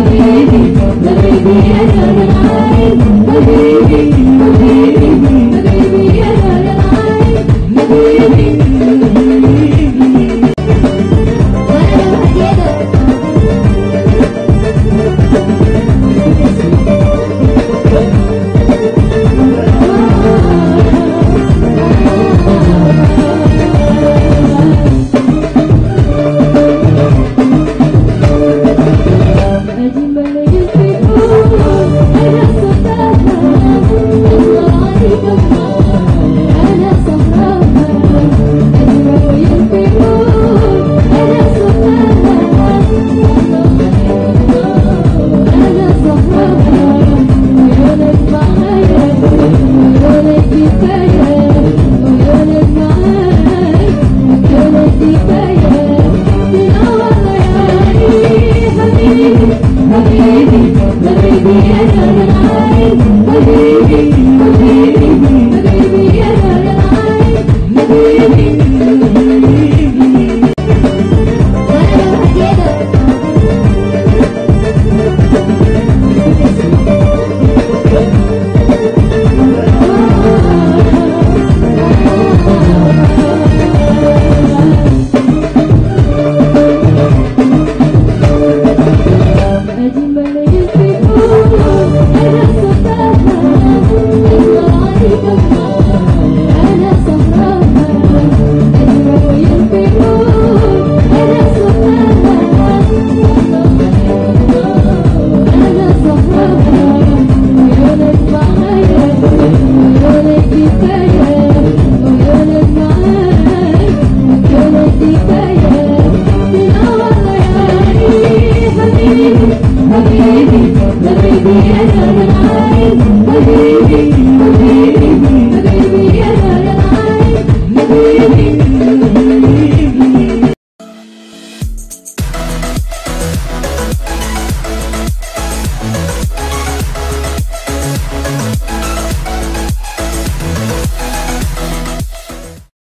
حبيبي حبيبي أنا من حبيبي Thank you.